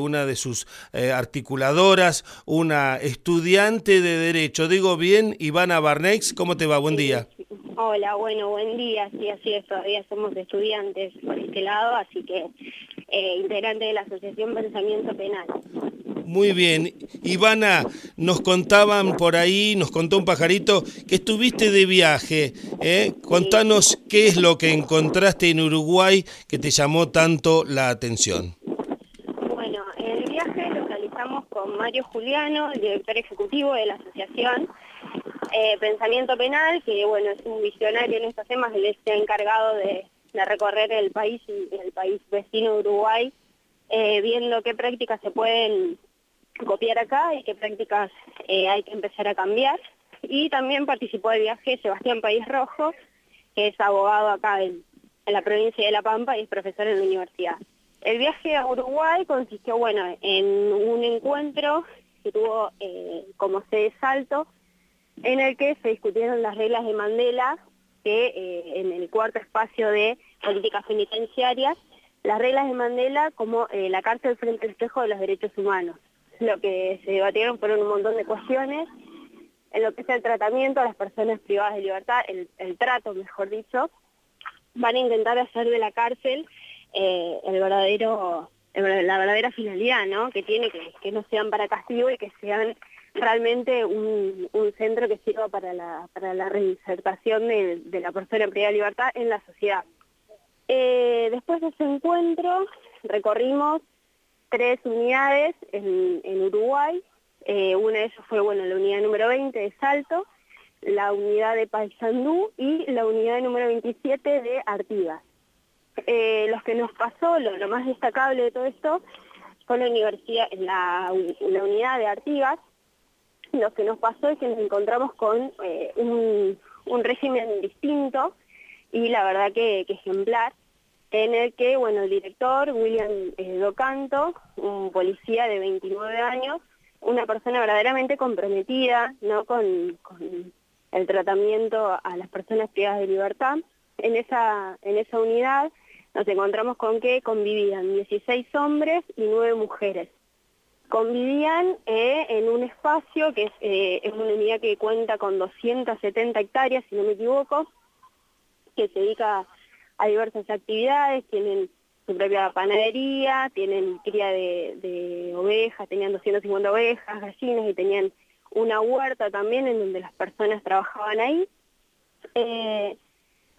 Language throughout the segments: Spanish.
una de sus eh, articuladoras, una estudiante de Derecho. Digo bien, Ivana Barnex, ¿cómo te va? Buen día. Hola, bueno, buen día. Sí, así es, todavía somos estudiantes por este lado, así que eh, integrante de la Asociación Pensamiento Penal. Muy bien. Ivana, nos contaban por ahí, nos contó un pajarito, que estuviste de viaje. ¿eh? Contanos qué es lo que encontraste en Uruguay que te llamó tanto la atención. Con Mario Juliano, el director ejecutivo de la asociación eh, Pensamiento Penal, que bueno, es un visionario en estos temas, él ha encargado de, recorrer el país y el país vecino Uruguay, eh, viendo qué prácticas se pueden copiar acá y qué prácticas eh, hay que empezar a cambiar. Y también participó del viaje Sebastián País Rojo, que es abogado acá en la provincia de La Pampa y es profesor en la universidad. El viaje a Uruguay consistió, bueno, en un encuentro que tuvo eh, como sede Salto, en el que se discutieron las reglas de Mandela, que eh, en el cuarto espacio de políticas penitenciarias, las reglas de Mandela como eh, la cárcel frente al espejo de los derechos humanos. Lo que se debatieron fueron un montón de cuestiones, en lo que es el tratamiento a las personas privadas de libertad, el, el trato, mejor dicho, van a intentar hacer de la cárcel eh, el verdadero, la verdadera finalidad ¿no? que tiene, que, no sean para castigo y que sean realmente un, centro que sirva para la, para la reinsertación de, la persona en libertad en la sociedad. Eh, después de ese encuentro recorrimos tres unidades en, Uruguay, eh, una de ellas fue bueno, la unidad número 20 de Salto, la unidad de Paysandú y la unidad número 27 de Artigas. Eh, los que nos pasó, lo, más destacable de todo esto, fue la universidad, la, la unidad de Artigas, lo que nos pasó es que nos encontramos con eh, un, régimen distinto y la verdad que, ejemplar, en el que, bueno, el director, William eh, Docanto, un policía de 29 años, una persona verdaderamente comprometida ¿no? con, el tratamiento a las personas privadas de libertad, en esa, en esa unidad nos encontramos con que convivían 16 hombres y 9 mujeres. Convivían eh, en un espacio que eh, es, una unidad que cuenta con 270 hectáreas, si no me equivoco, que se dedica a diversas actividades, tienen su propia panadería, tienen cría de, ovejas, tenían 250 ovejas, gallinas y tenían una huerta también en donde las personas trabajaban ahí. Eh,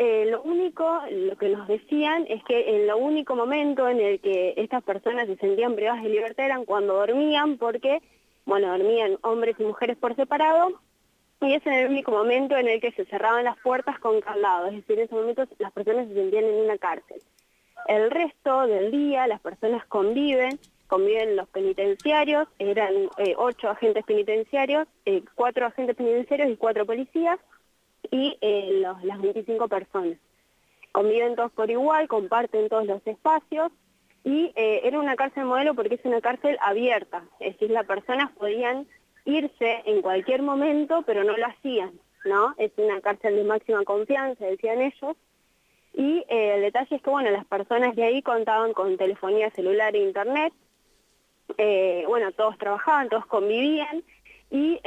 eh, lo único, lo que nos decían es que en lo único momento en el que estas personas se sentían privadas de libertad eran cuando dormían, porque, bueno, dormían hombres y mujeres por separado, y es en el único momento en el que se cerraban las puertas con candado, es decir, en ese momento las personas se sentían en una cárcel. El resto del día las personas conviven, conviven los penitenciarios, eran eh, ocho agentes penitenciarios, eh, cuatro agentes penitenciarios y cuatro policías, y eh, las 25 personas. Conviven todos por igual, comparten todos los espacios y eh, era una cárcel modelo porque es una cárcel abierta, es decir, las personas podían irse en cualquier momento, pero no lo hacían, ¿no? Es una cárcel de máxima confianza, decían ellos, y eh, el detalle es que, bueno, las personas de ahí contaban con telefonía celular e internet, bueno, todos trabajaban, todos convivían, y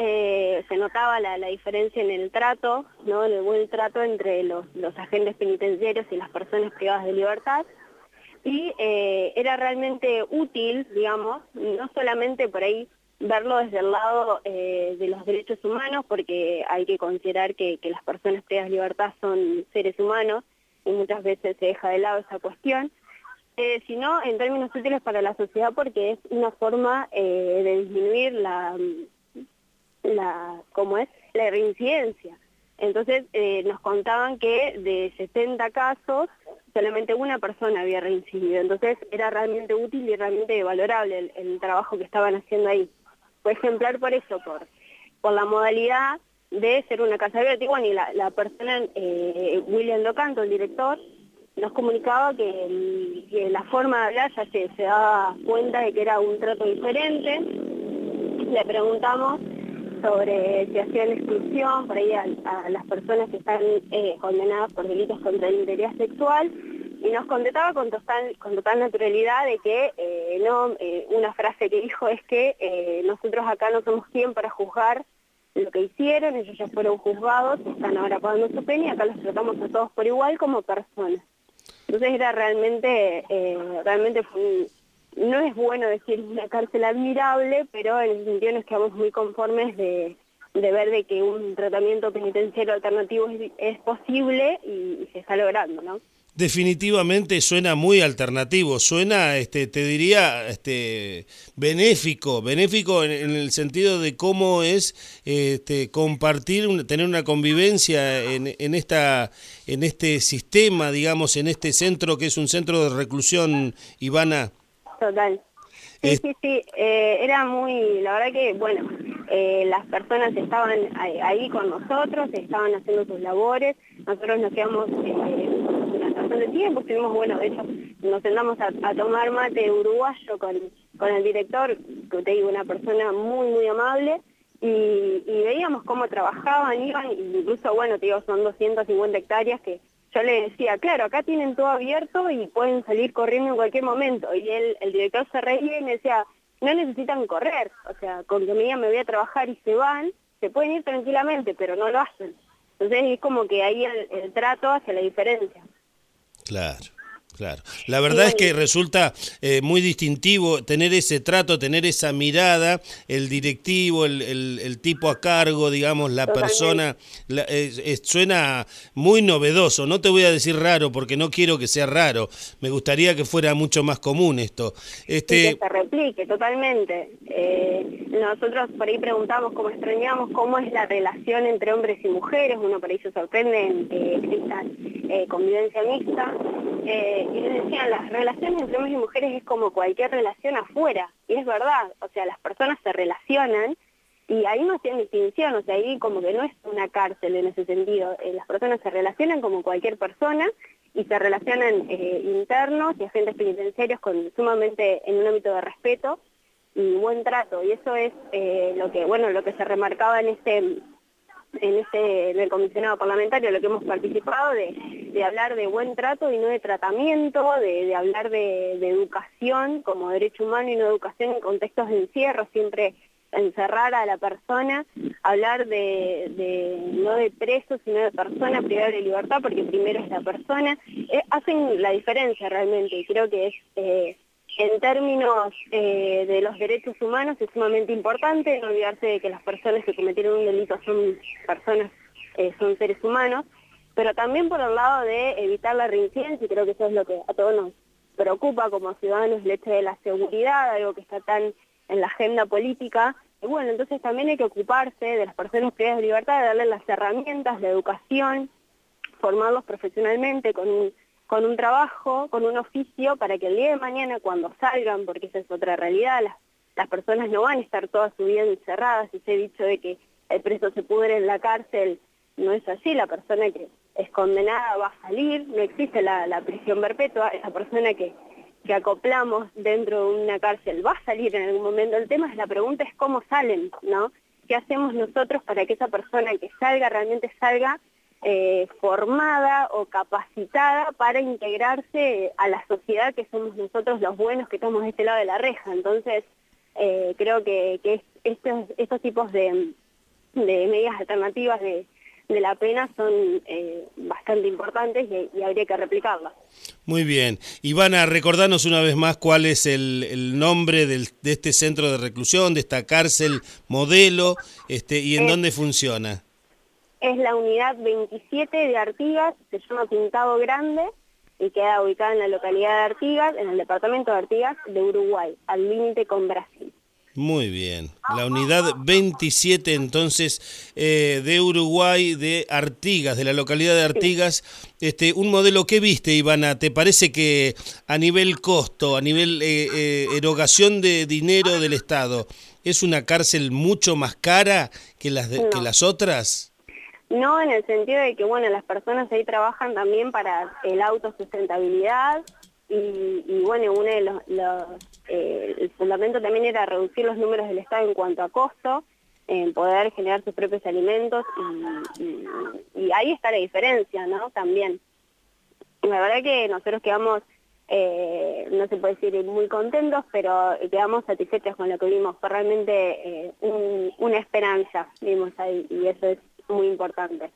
eh, se notaba la, diferencia en el trato, ¿no? en el buen trato entre los, agentes penitenciarios y las personas privadas de libertad, y eh, era realmente útil, digamos, no solamente por ahí verlo desde el lado eh, de los derechos humanos, porque hay que considerar que, las personas privadas de libertad son seres humanos, y muchas veces se deja de lado esa cuestión, sino en términos útiles para la sociedad porque es una forma de disminuir la la, ¿cómo es? la reincidencia. Entonces eh, nos contaban que de 60 casos solamente una persona había reincidido. Entonces era realmente útil y realmente valorable el, trabajo que estaban haciendo ahí. Fue ejemplar por eso, por, por la modalidad de ser una casa abierta. Y bueno, y la, persona, eh, William Locanto, el director, nos comunicaba que, la forma de hablar ya se, se daba cuenta de que era un trato diferente. Le preguntamos sobre si hacían exclusión por ahí a, las personas que están eh, condenadas por delitos contra la integridad sexual y nos contestaba con total, con total naturalidad de que eh, no, eh, una frase que dijo es que nosotros acá no somos quien para juzgar lo que hicieron, ellos ya fueron juzgados, están ahora pagando su pena y acá los tratamos a todos por igual como personas. Entonces era realmente, realmente no es bueno decir una cárcel admirable, pero en ese sentido nos quedamos muy conformes de, ver de que un tratamiento penitenciario alternativo es, posible y, y se está logrando, ¿no? Definitivamente suena muy alternativo, suena, este, te diría, este, benéfico, benéfico en, el sentido de cómo es este, compartir, tener una convivencia en, en, esta, en este sistema, digamos, en este centro que es un centro de reclusión, Ivana. Total. Sí, sí, sí, eh, era muy, la verdad que, bueno, eh, las personas estaban ahí, con nosotros, estaban haciendo sus labores, nosotros nos quedamos eh, de tiempo, estuvimos, bueno, de hecho, nos sentamos a, tomar mate uruguayo con, con el director, que te digo, una persona muy, muy amable, y, veíamos cómo trabajaban, iban, incluso, bueno, te digo, son 250 hectáreas que yo le decía, claro, acá tienen todo abierto y pueden salir corriendo en cualquier momento. Y él, el director se reía y me decía, no necesitan correr, o sea, con que me digan me voy a trabajar y se van, se pueden ir tranquilamente, pero no lo hacen. Entonces es como que ahí el trato hace la diferencia. Claro. Claro, la verdad es que resulta eh, muy distintivo tener ese trato, tener esa mirada, el directivo, el, el, tipo a cargo, digamos, la persona, suena muy novedoso, no te voy a decir raro porque no quiero que sea raro, me gustaría que fuera mucho más común esto. Este... que se replique totalmente. Eh, nosotros por ahí preguntamos cómo extrañamos cómo es la relación entre hombres y mujeres, uno por ahí se sorprende en eh, convivencia mixta. Eh, y les decían, las relaciones entre hombres y mujeres es como cualquier relación afuera, y es verdad, o sea, las personas se relacionan y ahí no tienen distinción, o sea, ahí como que no es una cárcel en ese sentido, eh, las personas se relacionan como cualquier persona y se relacionan eh, internos y agentes penitenciarios con sumamente en un ámbito de respeto y buen trato, y eso es lo que, bueno, lo que se remarcaba en este en este en el comisionado parlamentario lo que hemos participado de, hablar de buen trato y no de tratamiento, de, hablar de, educación como derecho humano y no educación en contextos de encierro, siempre encerrar a la persona, hablar de, no de preso, sino de persona privada de libertad, porque primero es la persona, eh, hacen la diferencia realmente y creo que es eh, en términos eh, de los derechos humanos es sumamente importante, no olvidarse de que las personas que cometieron un delito son personas, eh, son seres humanos, pero también por el lado de evitar la reincidencia, y creo que eso es lo que a todos nos preocupa como ciudadanos, el hecho de la seguridad, algo que está tan en la agenda política, y bueno, entonces también hay que ocuparse de las personas privadas de libertad, de darles las herramientas, de educación, formarlos profesionalmente con un con un trabajo, con un oficio, para que el día de mañana cuando salgan, porque esa es otra realidad, las, personas no van a estar toda su vida encerradas, ese dicho de que el preso se pudre en la cárcel, no es así, la persona que es condenada va a salir, no existe la, prisión perpetua, esa persona que, que acoplamos dentro de una cárcel va a salir en algún momento, el tema es la pregunta es cómo salen, ¿no? ¿Qué hacemos nosotros para que esa persona que salga realmente salga eh, formada o capacitada para integrarse a la sociedad que somos nosotros los buenos que estamos de este lado de la reja. Entonces, eh, creo que, estos, estos tipos de, medidas alternativas de, la pena son eh, bastante importantes y, habría que replicarlas. Muy bien. Ivana, recordanos una vez más cuál es el, nombre de este centro de reclusión, de esta cárcel modelo, este, y en dónde funciona es la unidad 27 de Artigas, se llama Pintado Grande y queda ubicada en la localidad de Artigas, en el departamento de Artigas de Uruguay, al límite con Brasil. Muy bien, la unidad 27 entonces eh, de Uruguay, de Artigas, de la localidad de Artigas, este, un modelo que viste, Ivana, ¿te parece que a nivel costo, a nivel eh, eh, erogación de dinero del Estado, es una cárcel mucho más cara que las, que las otras? No en el sentido de que, bueno, las personas ahí trabajan también para el autosustentabilidad y, bueno, uno de los, eh, el fundamento también era reducir los números del Estado en cuanto a costo, en poder generar sus propios alimentos y, ahí está la diferencia, ¿no? También. la verdad que nosotros quedamos, eh, no se puede decir muy contentos, pero quedamos satisfechos con lo que vimos. Fue realmente eh, una esperanza, vimos ahí, y eso es muy importante.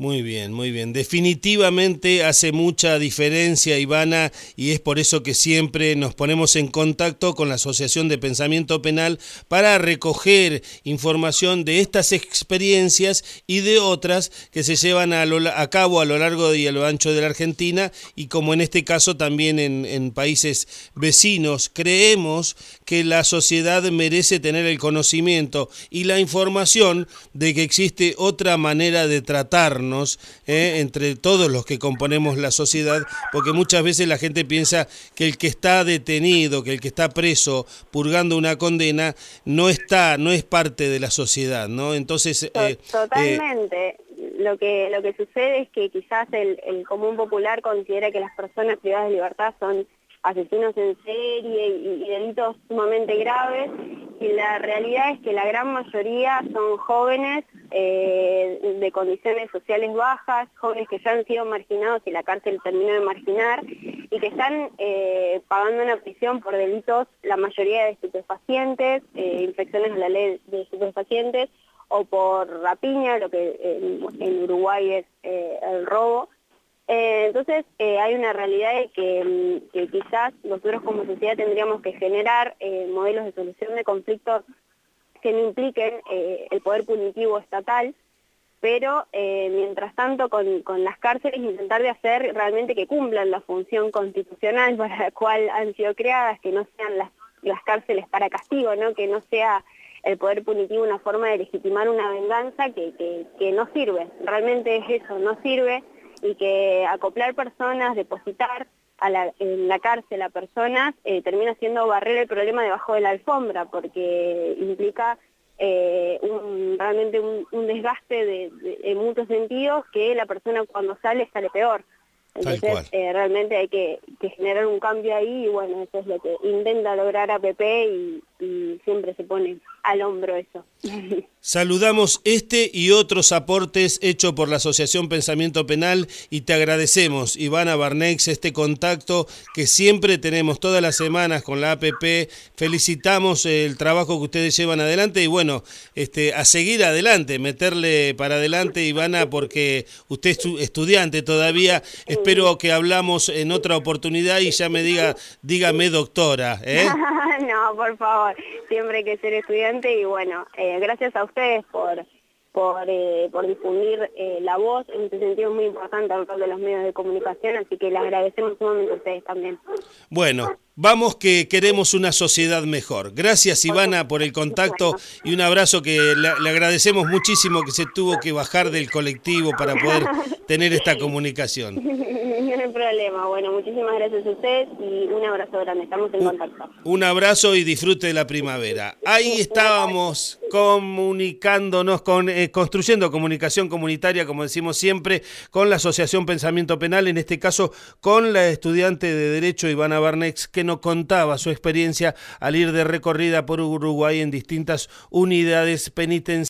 Muy bien, muy bien. Definitivamente hace mucha diferencia, Ivana, y es por eso que siempre nos ponemos en contacto con la Asociación de Pensamiento Penal para recoger información de estas experiencias y de otras que se llevan a, a cabo a lo largo y a lo ancho de la Argentina y como en este caso también en, en países vecinos. Creemos que la sociedad merece tener el conocimiento y la información de que existe otra manera de tratarnos eh, entre todos los que componemos la sociedad, porque muchas veces la gente piensa que el que está detenido, que el que está preso, purgando una condena, no está, no es parte de la sociedad, ¿no? Entonces... Eh, totalmente. lo que lo que sucede es que quizás el, el común popular considera que las personas privadas de libertad son asesinos en serie y, delitos sumamente graves y la realidad es que la gran mayoría son jóvenes eh, de condiciones sociales bajas, jóvenes que ya han sido marginados y la cárcel terminó de marginar y que están eh, pagando una prisión por delitos, la mayoría de estupefacientes, eh, infecciones a la ley de estupefacientes o por rapiña, lo que en Uruguay es el robo. Eh, entonces eh, hay una realidad de que, mm, quizás nosotros como sociedad tendríamos que generar eh, modelos de solución de conflictos que no impliquen el poder punitivo estatal, pero mientras tanto con, las cárceles intentar de hacer realmente que cumplan la función constitucional para la cual han sido creadas, que no sean las, cárceles para castigo, ¿no? que no sea el poder punitivo una forma de legitimar una venganza que, que, que no sirve, realmente es eso, no sirve y que acoplar personas, depositar a la, en la cárcel a personas, eh, termina siendo barrer el problema debajo de la alfombra, porque implica eh, realmente un, desgaste de, en muchos sentidos que la persona cuando sale sale peor. Entonces eh, realmente hay que, generar un cambio ahí y bueno, eso es lo que intenta lograr APP y siempre se pone al hombro eso. Saludamos este y otros aportes hechos por la Asociación Pensamiento Penal y te agradecemos, Ivana Barnex, este contacto que siempre tenemos todas las semanas con la APP. Felicitamos el trabajo que ustedes llevan adelante y bueno, este, a seguir adelante, meterle para adelante, Ivana, porque usted es estudiante todavía. Espero que hablamos en otra oportunidad y ya me diga, dígame doctora. ¿eh? no, por favor, siempre hay que ser estudiante y bueno, eh, gracias a ustedes por, por, eh, por difundir eh, la voz, en este sentido es muy importante el rol de los medios de comunicación, así que les agradecemos sumamente a ustedes también. Bueno, vamos que queremos una sociedad mejor. Gracias Ivana por el contacto y un abrazo que le, agradecemos muchísimo que se tuvo que bajar del colectivo para poder tener esta comunicación. Hay problema. Bueno, muchísimas gracias a ustedes y un abrazo grande. Estamos en contacto. Un abrazo y disfrute de la primavera. Ahí estábamos comunicándonos, con, eh, construyendo comunicación comunitaria, como decimos siempre, con la Asociación Pensamiento Penal, en este caso con la estudiante de Derecho Ivana Barnex, que nos contaba su experiencia al ir de recorrida por Uruguay en distintas unidades penitenciarias.